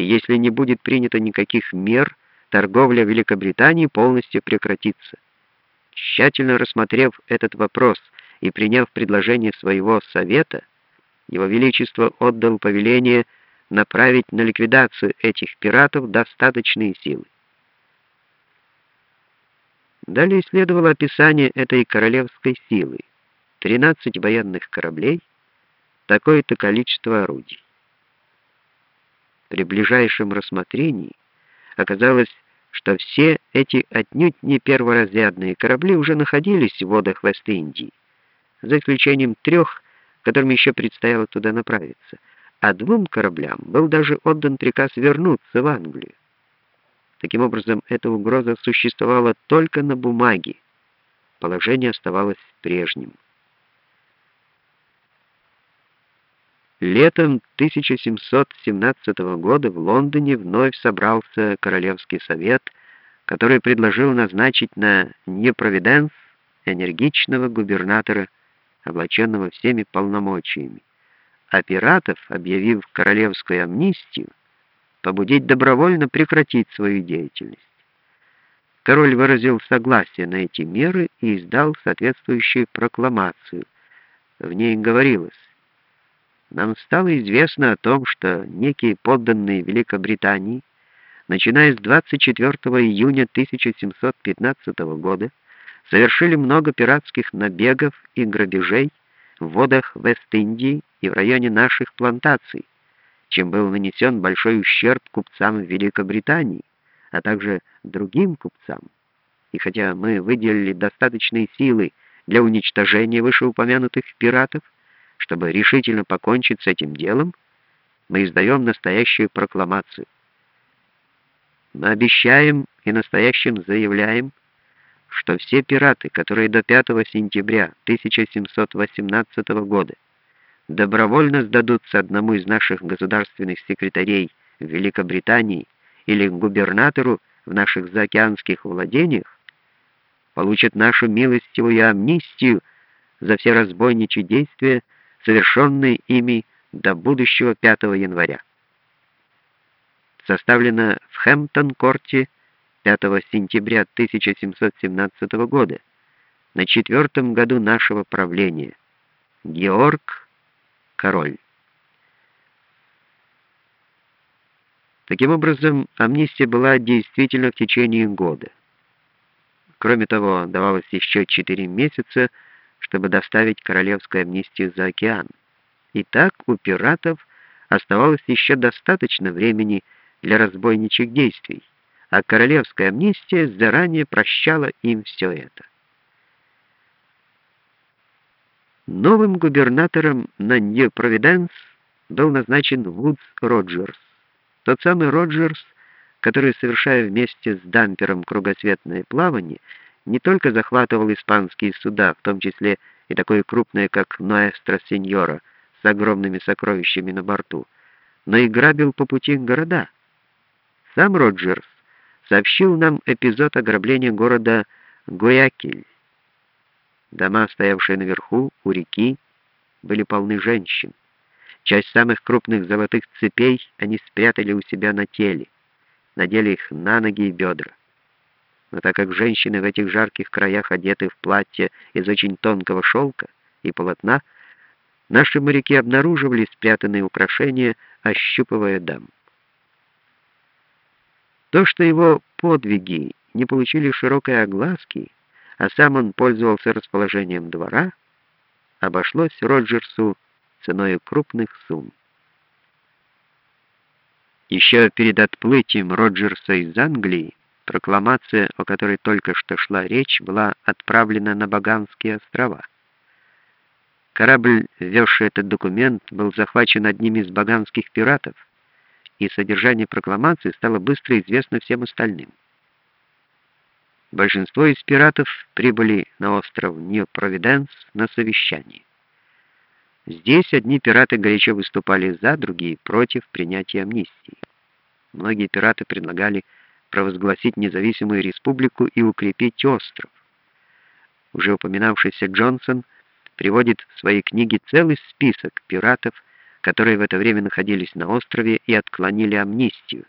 и если не будет принято никаких мер, торговля Великобритании полностью прекратится. Тщательно рассмотрев этот вопрос и приняв предложение своего совета, Его Величество отдал повеление направить на ликвидацию этих пиратов достаточные силы. Далее следовало описание этой королевской силы. 13 военных кораблей, такое-то количество орудий. При ближайшем рассмотрении оказалось, что все эти отнюдь не перворазрядные корабли уже находились в водах Вест-Индии, за исключением трех, которым еще предстояло туда направиться, а двум кораблям был даже отдан приказ вернуться в Англию. Таким образом, эта угроза существовала только на бумаге. Положение оставалось прежним. Летом 1717 года в Лондоне вновь собрался Королевский совет, который предложил назначить на Нью-Провиденс энергичного губернатора, облаченного всеми полномочиями, а пиратов, объявив королевскую амнистию, побудить добровольно прекратить свою деятельность. Король выразил согласие на эти меры и издал соответствующую прокламацию. В ней говорилось: нам стало известно о том, что некие подданные Великобритании, начиная с 24 июня 1715 года, совершили много пиратских набегов и грабежей в водах Вест-Индии и в районе наших плантаций, чем был нанесен большой ущерб купцам Великобритании, а также другим купцам. И хотя мы выделили достаточные силы для уничтожения вышеупомянутых пиратов, чтобы решительно покончить с этим делом, мы издаем настоящую прокламацию. Мы обещаем и настоящим заявляем, что все пираты, которые до 5 сентября 1718 года добровольно сдадутся одному из наших государственных секретарей в Великобритании или губернатору в наших заокеанских владениях, получат нашу милостивую амнистию за все разбойничьи действия, совершенные ими до будущего 5 января. Составлено в Хэмптон-корте 5 сентября 1717 года, на четвертом году нашего правления. Георг Король. Таким образом, амнистия была действительно в течение года. Кроме того, давалось еще 4 месяца чтобы доставить королевскую амнистию за океан. И так у пиратов оставалось еще достаточно времени для разбойничьих действий, а королевская амнистия заранее прощала им все это. Новым губернатором на Нью-Провиденс был назначен Вудс Роджерс. Тот самый Роджерс, который, совершая вместе с дампером кругосветное плавание, не только захватывал испанские суда, в том числе и такое крупное, как Ноэстро Сеньора, с огромными сокровищами на борту, но и грабил по пути города. Сам Роджерс сообщил нам эпизод ограбления города Гуякиль. Дома, стоявшие наверху, у реки, были полны женщин. Часть самых крупных золотых цепей они спрятали у себя на теле, надели их на ноги и бедра. Но так как женщины в этих жарких краях одеты в платья из очень тонкого шелка и полотна, наши моряки обнаруживали спрятанные украшения, ощупывая дам. То, что его подвиги не получили широкой огласки, а сам он пользовался расположением двора, обошлось Роджерсу ценой крупных сумм. Еще перед отплытием Роджерса из Англии Прокламация, о которой только что шла речь, была отправлена на Багамские острова. Корабль, везший этот документ, был захвачен одним из багамских пиратов, и содержание прокламации стало быстро известно всем остальным. Большинство из пиратов прибыли на остров Нью-Провиденс на совещание. Здесь одни пираты горячо выступали за, другие против принятия амнистии. Многие пираты предлагали провозгласить независимую республику и укрепить остров. Уже упоминавшийся Джонсон приводит в своей книге целый список пиратов, которые в это время находились на острове и отклонили амнистию.